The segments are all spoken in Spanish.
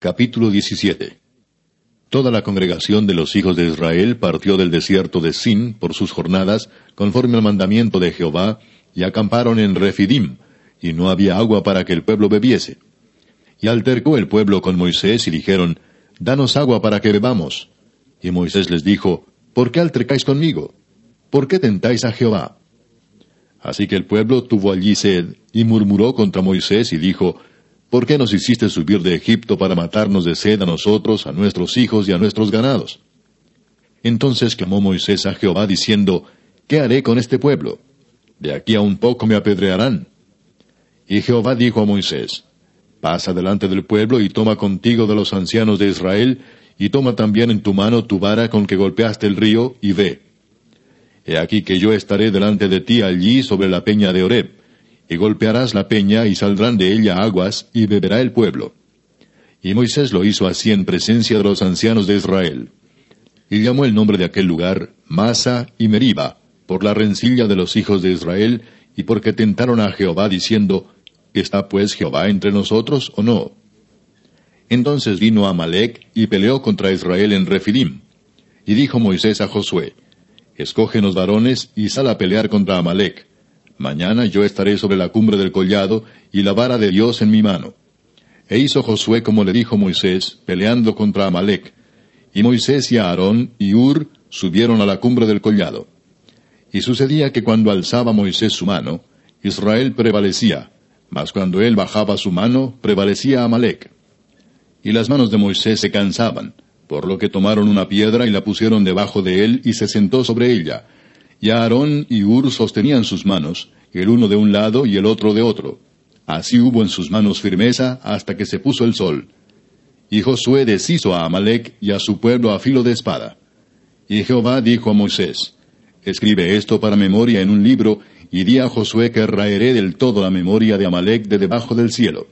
Capítulo 17 Toda la congregación de los hijos de Israel partió del desierto de Sin por sus jornadas, conforme al mandamiento de Jehová, y acamparon en Refidim, y no había agua para que el pueblo bebiese. Y altercó el pueblo con Moisés y dijeron, Danos agua para que bebamos. Y Moisés les dijo, ¿Por qué altercáis conmigo? ¿Por qué tentáis a Jehová? Así que el pueblo tuvo allí sed, y murmuró contra Moisés y dijo, ¿Por qué nos hiciste subir de Egipto para matarnos de sed a nosotros, a nuestros hijos y a nuestros ganados? Entonces clamó Moisés a Jehová diciendo, ¿Qué haré con este pueblo? De aquí a un poco me apedrearán. Y Jehová dijo a Moisés, Pasa delante del pueblo y toma contigo de los ancianos de Israel, y toma también en tu mano tu vara con que golpeaste el río, y ve. He aquí que yo estaré delante de ti allí sobre la peña de Oreb y golpearás la peña y saldrán de ella aguas, y beberá el pueblo. Y Moisés lo hizo así en presencia de los ancianos de Israel. Y llamó el nombre de aquel lugar Masa y Meriba, por la rencilla de los hijos de Israel, y porque tentaron a Jehová diciendo, ¿Está pues Jehová entre nosotros o no? Entonces vino Amalek y peleó contra Israel en Refidim. Y dijo Moisés a Josué, Escógenos varones y sal a pelear contra Amalek Mañana yo estaré sobre la cumbre del collado y la vara de Dios en mi mano. E hizo Josué como le dijo Moisés, peleando contra Amalek. Y Moisés y Aarón y Ur subieron a la cumbre del collado. Y sucedía que cuando alzaba Moisés su mano, Israel prevalecía, mas cuando él bajaba su mano, prevalecía Amalek. Y las manos de Moisés se cansaban, por lo que tomaron una piedra y la pusieron debajo de él y se sentó sobre ella, y Aarón y Ur sostenían sus manos, el uno de un lado y el otro de otro. Así hubo en sus manos firmeza hasta que se puso el sol. Y Josué deshizo a Amalek y a su pueblo a filo de espada. Y Jehová dijo a Moisés, Escribe esto para memoria en un libro, y di a Josué que raeré del todo la memoria de Amalek de debajo del cielo.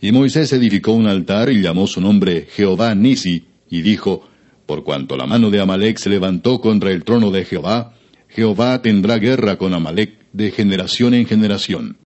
Y Moisés edificó un altar y llamó su nombre Jehová Nisi, y dijo, Por cuanto la mano de Amalek se levantó contra el trono de Jehová, Jehová tendrá guerra con Amalek de generación en generación.